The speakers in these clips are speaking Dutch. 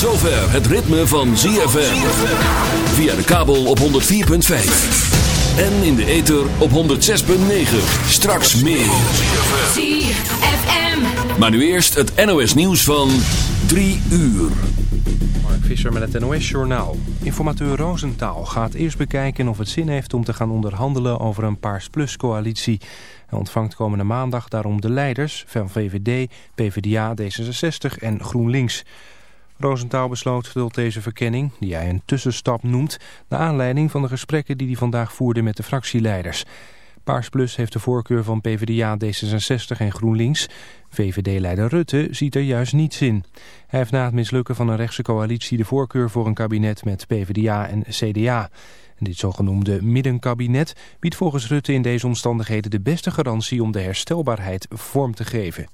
het ritme van ZFM. Via de kabel op 104.5. En in de ether op 106.9. Straks meer. ZFM. Maar nu eerst het NOS nieuws van 3 uur. Mark Visser met het NOS Journaal. Informateur Roosentaal gaat eerst bekijken of het zin heeft om te gaan onderhandelen over een Paars Plus coalitie. Hij ontvangt komende maandag daarom de leiders van VVD, PvdA, D66 en GroenLinks. Roosentaal besloot tot deze verkenning, die hij een tussenstap noemt... naar aanleiding van de gesprekken die hij vandaag voerde met de fractieleiders. Paars Plus heeft de voorkeur van PvdA, D66 en GroenLinks. VVD-leider Rutte ziet er juist niets in. Hij heeft na het mislukken van een rechtse coalitie de voorkeur voor een kabinet met PvdA en CDA. Dit zogenoemde middenkabinet biedt volgens Rutte in deze omstandigheden de beste garantie om de herstelbaarheid vorm te geven.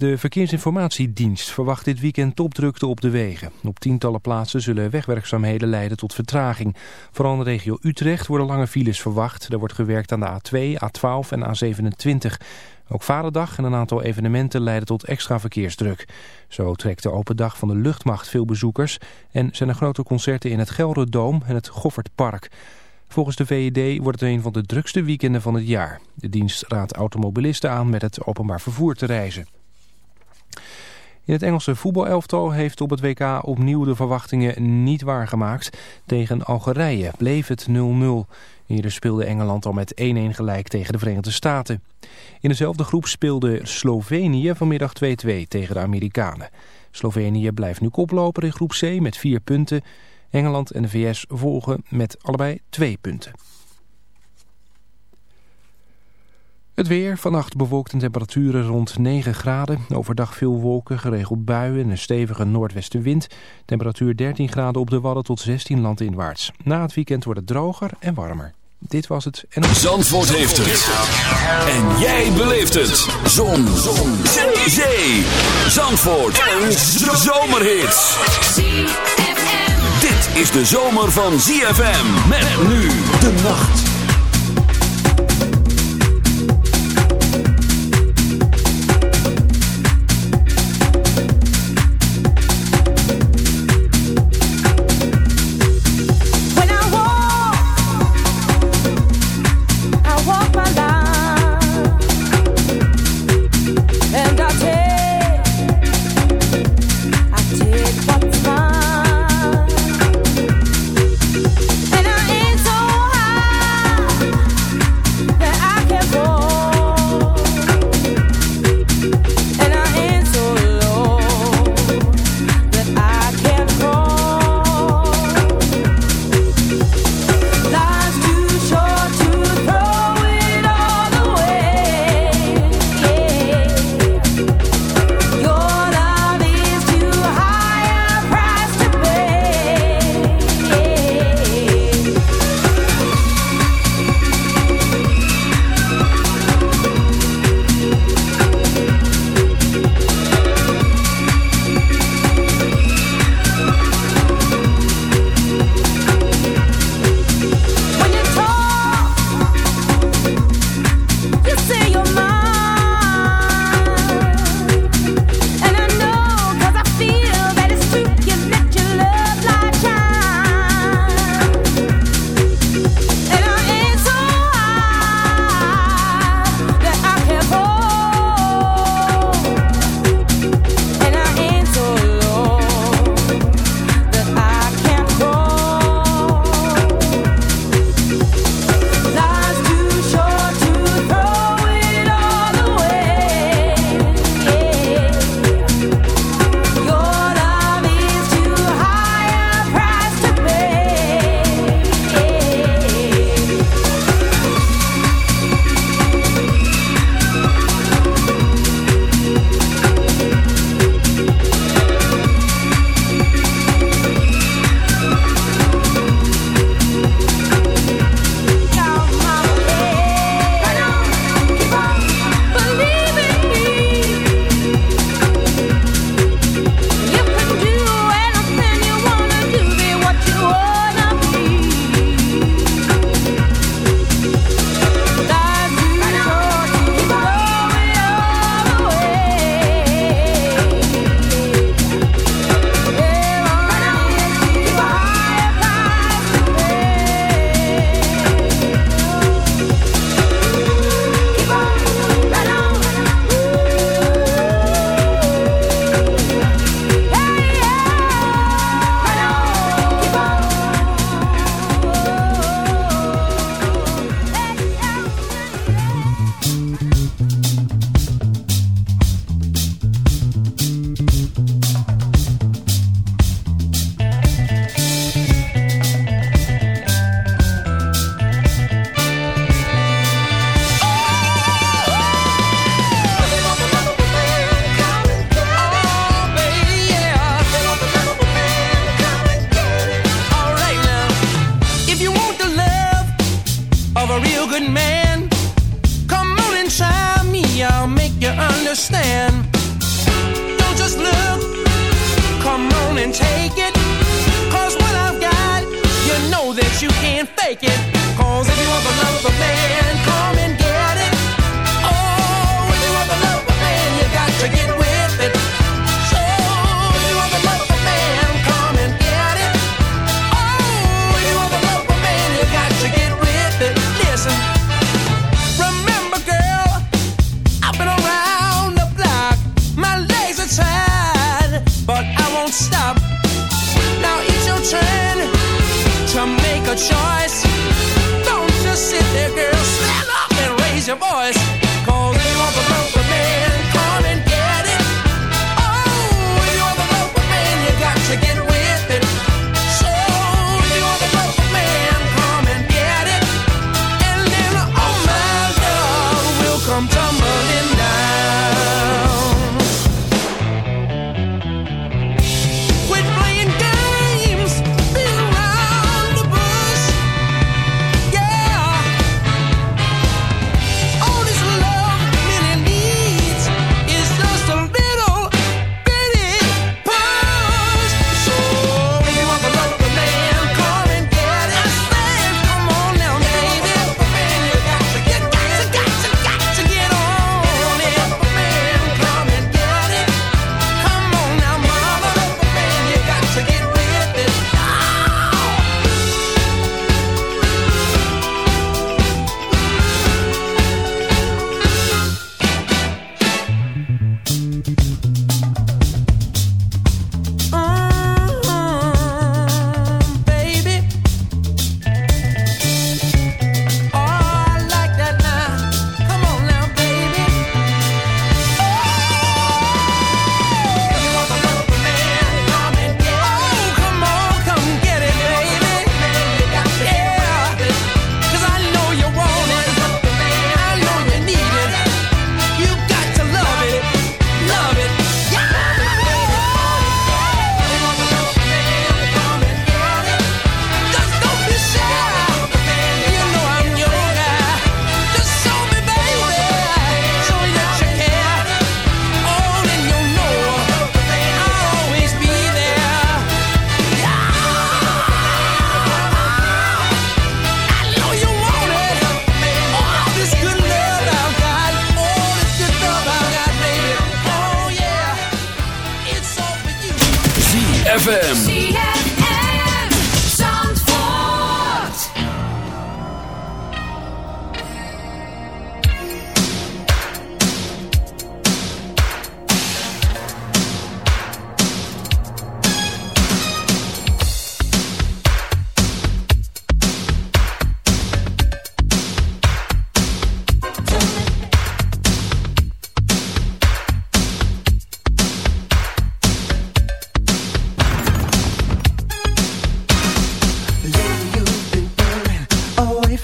De Verkeersinformatiedienst verwacht dit weekend topdrukte op de wegen. Op tientallen plaatsen zullen wegwerkzaamheden leiden tot vertraging. Vooral in de regio Utrecht worden lange files verwacht. Er wordt gewerkt aan de A2, A12 en A27. Ook Vaderdag en een aantal evenementen leiden tot extra verkeersdruk. Zo trekt de open dag van de luchtmacht veel bezoekers... en zijn er grote concerten in het Gelderdoom en het Goffertpark... Volgens de VED wordt het een van de drukste weekenden van het jaar. De dienst raadt automobilisten aan met het openbaar vervoer te reizen. In het Engelse voetbalelftal heeft op het WK opnieuw de verwachtingen niet waargemaakt. Tegen Algerije bleef het 0-0. Eerder speelde Engeland al met 1-1 gelijk tegen de Verenigde Staten. In dezelfde groep speelde Slovenië vanmiddag 2-2 tegen de Amerikanen. Slovenië blijft nu koploper in groep C met 4 punten. Engeland en de VS volgen met allebei 2 punten. Het weer, vannacht bewolkt en temperaturen rond 9 graden. Overdag veel wolken, geregeld buien en een stevige noordwestenwind. Temperatuur 13 graden op de Wadden tot 16 landinwaarts. Na het weekend wordt het droger en warmer. Dit was het. En... Zandvoort heeft het. En jij beleeft het. Zon. Zon. Zee. Zandvoort. Een zomerhit. Dit is de zomer van ZFM. Met nu de nacht.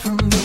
from me.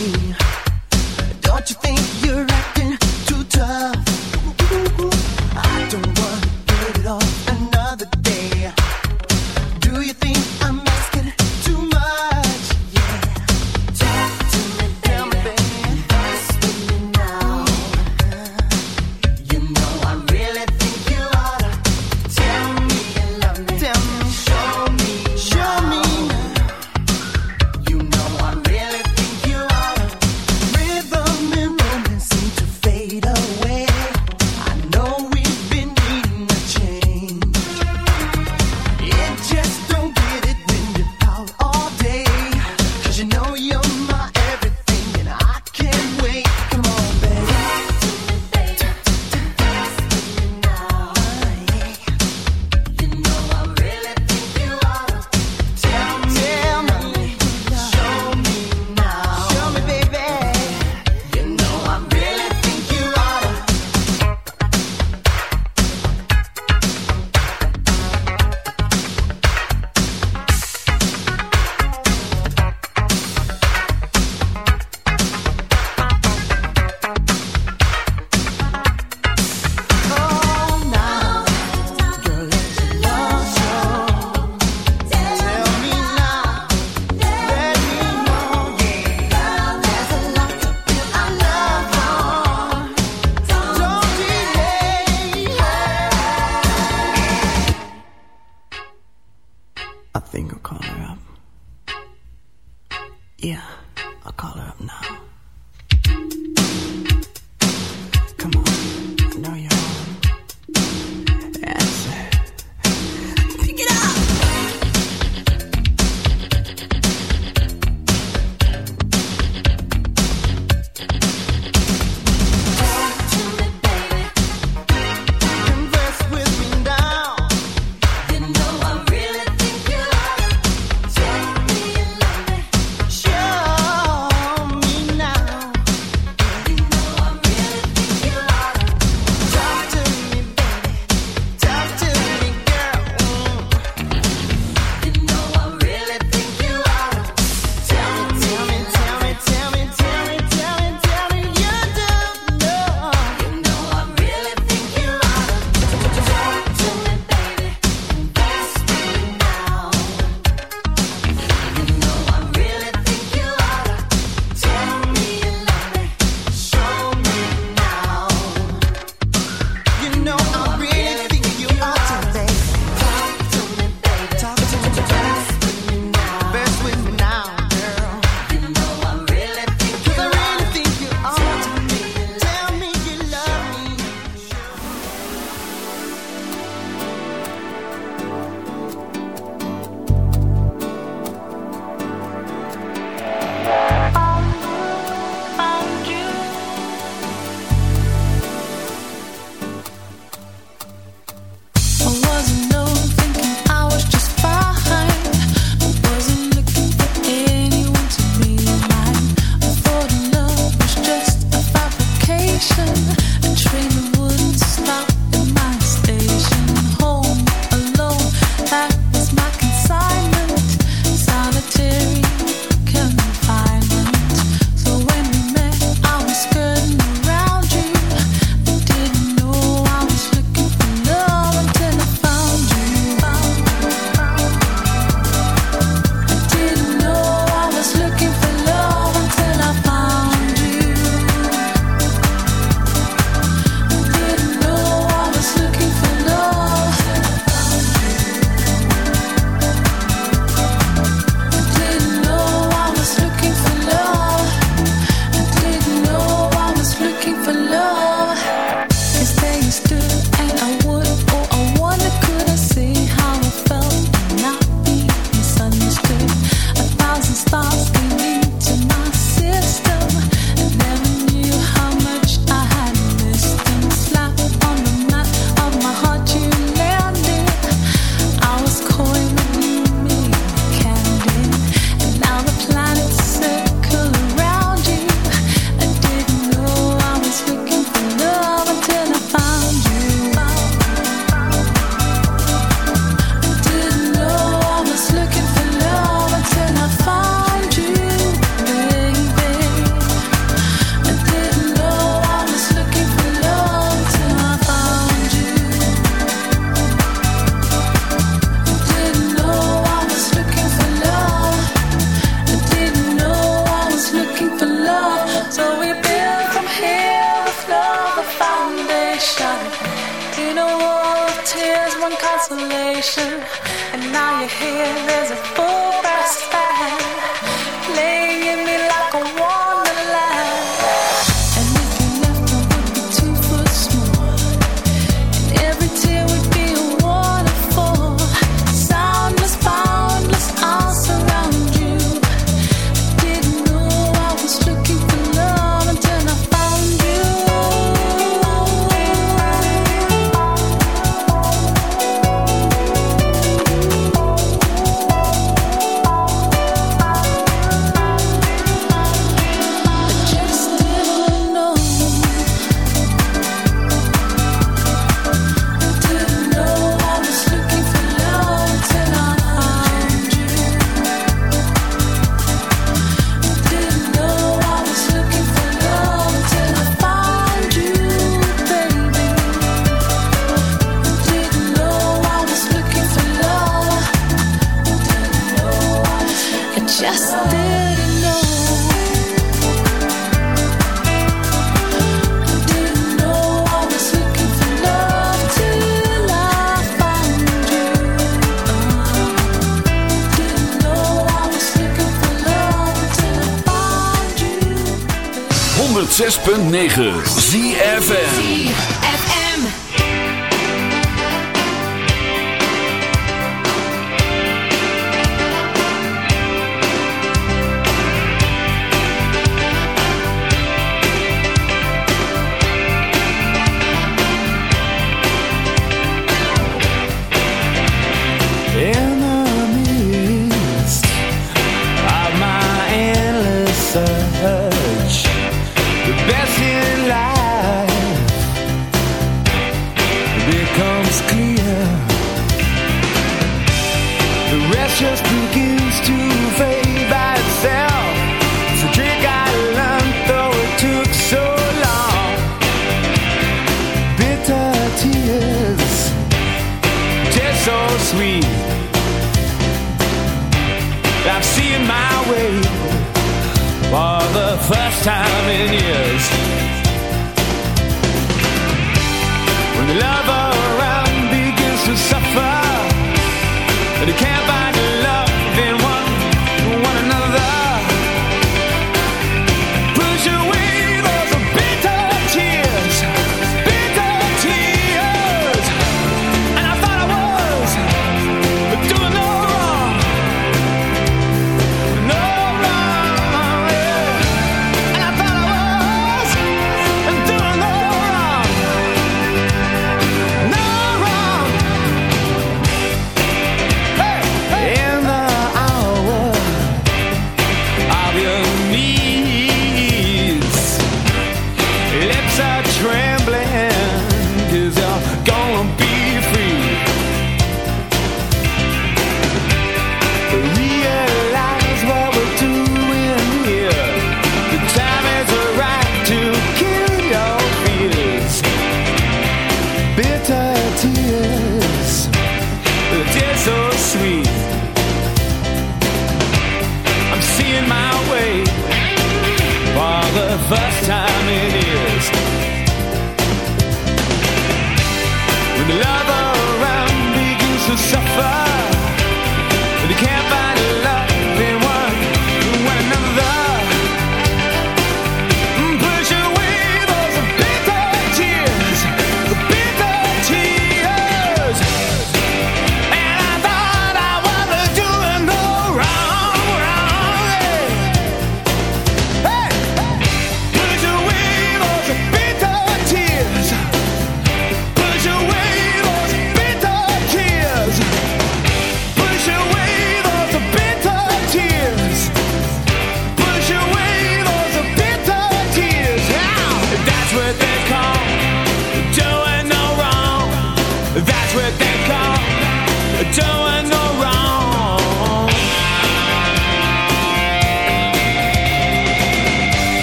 106.9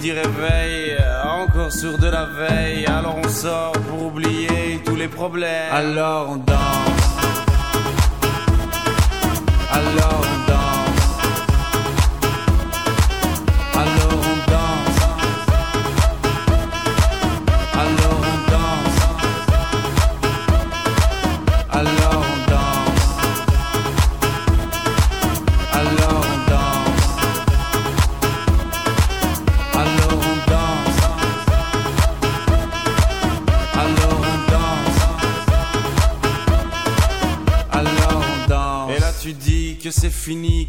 midi réveille, euh, encore sur de la veille. Alors on sort pour oublier tous les problèmes. Alors on danse. Alors on danse. Alors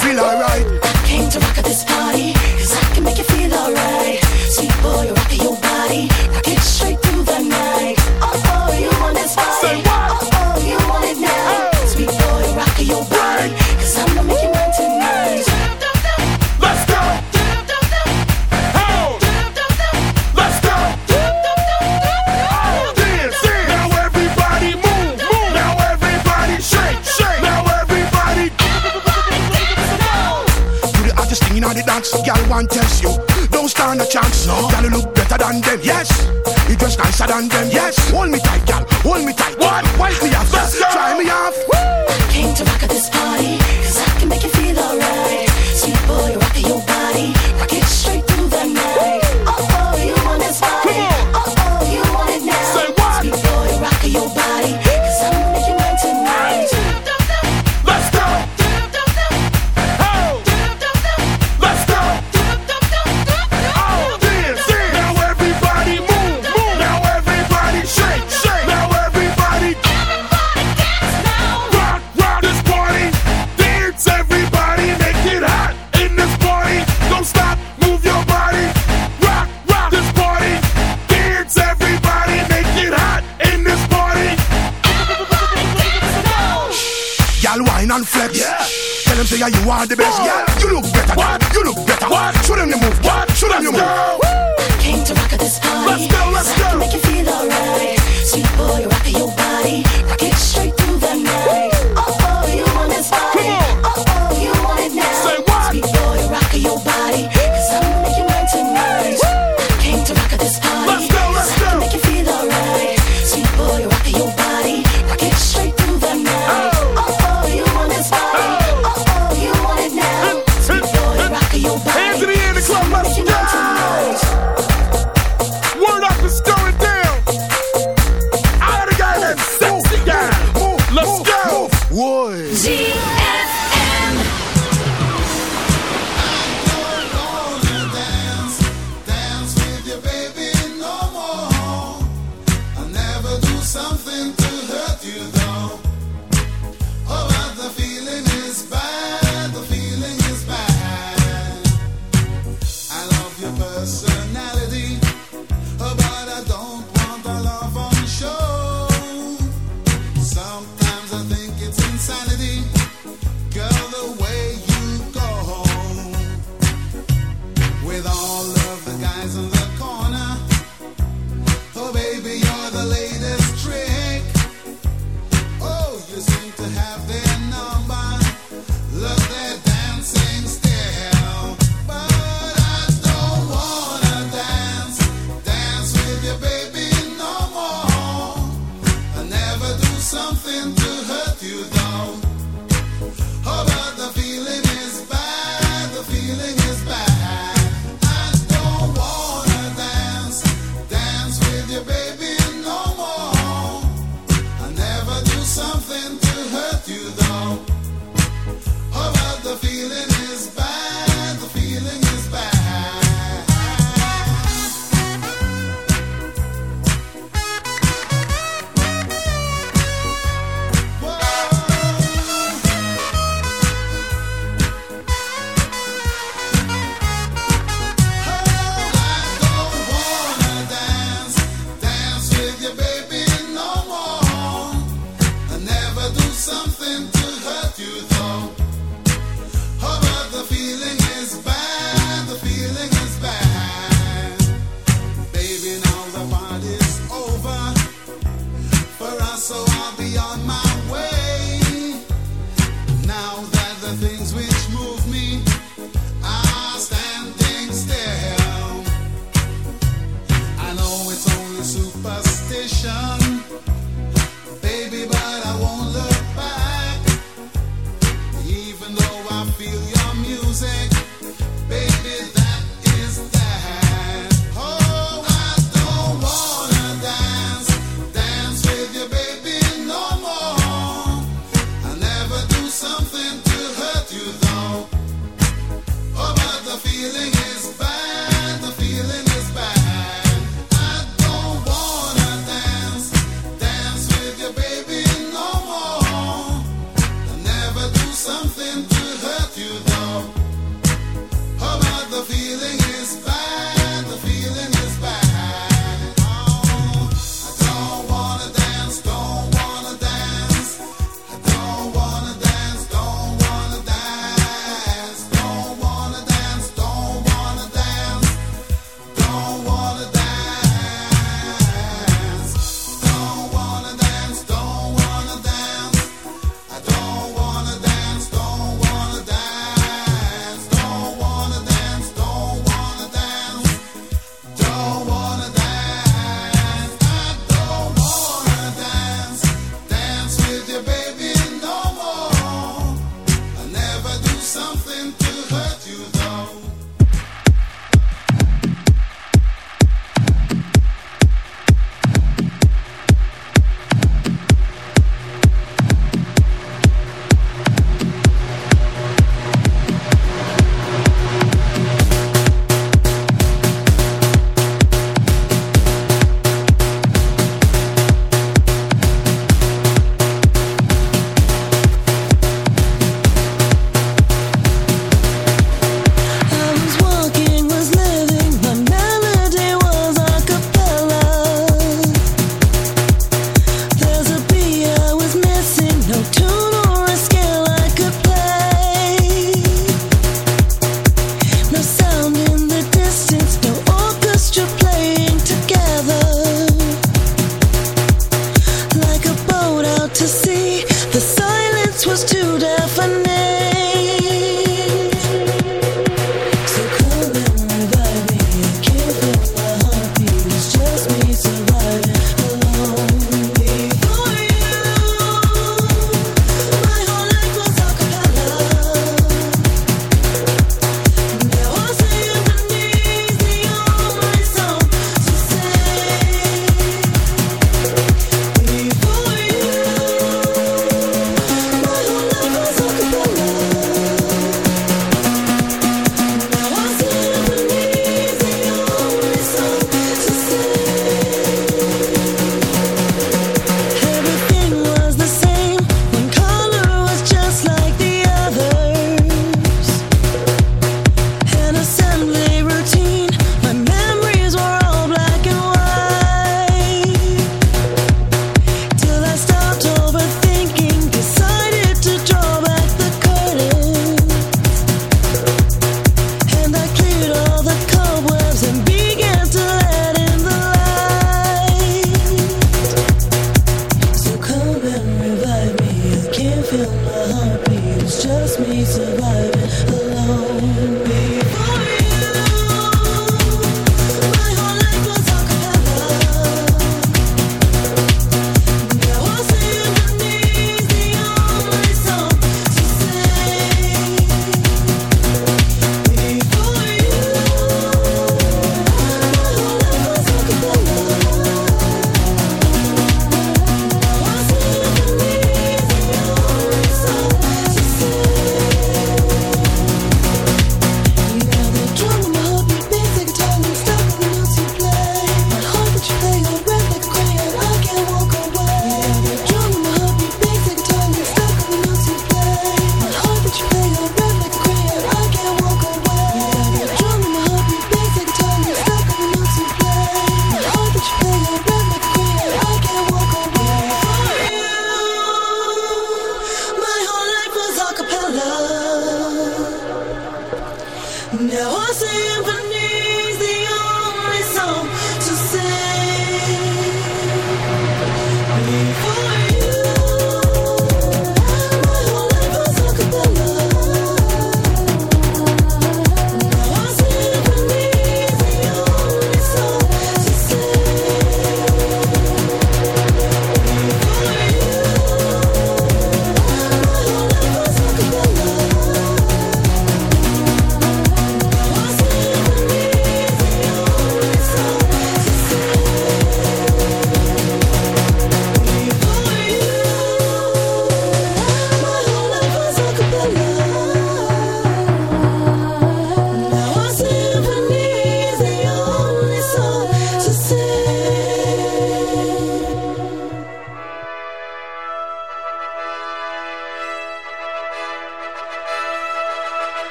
feel alright. Came to rock at this party, cause I can make you feel alright. Sweet boy, rock your body, rock it straight chance. No. Gotta look better than them. Yes. You dress nicer than them. Yes. Hold me tight, gal. Hold me tight. What? Wipe me off. Try me off. Woo! Came to rock a show you you are the best. Yeah, you look better. What? You look better. What? Show them the move. What? Show them the move. Woo! Came to rock at this party. Let's go. Let's so go. Make you feel alright, sweet boy. Rock your body. Rock it straight through the night. Woo! Oh, oh, you on this party. Come on.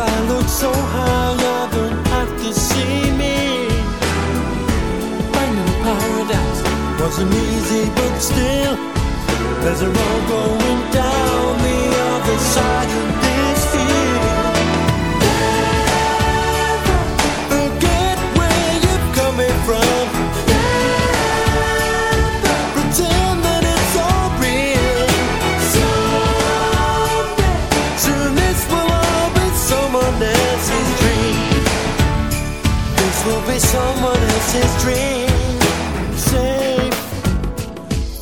I look so high, You don't have to see me. Finding paradise wasn't easy, but still, there's a road going down the other side. this dream safe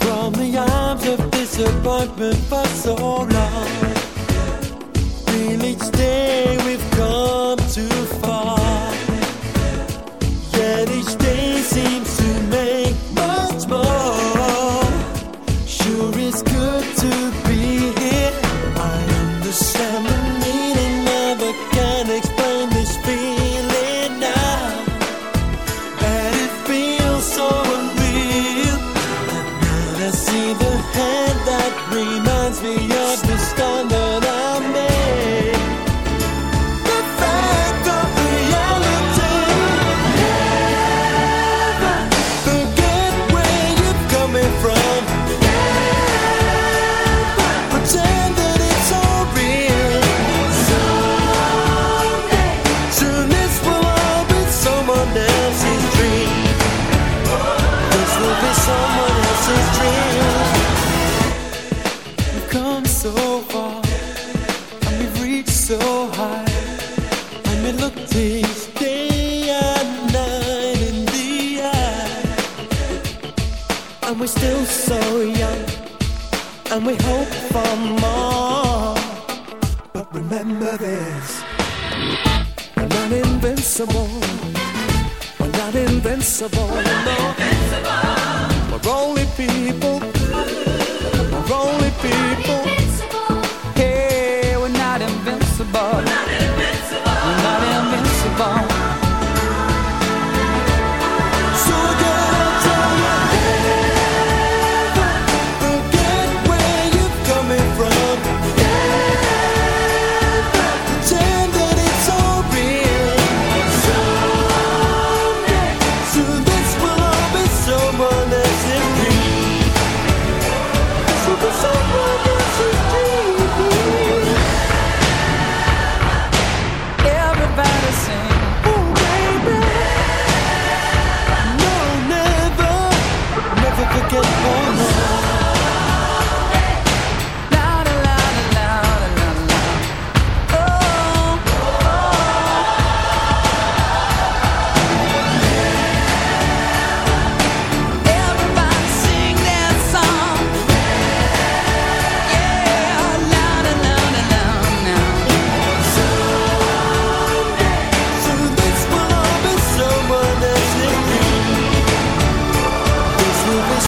from the arms of disappointment but so long.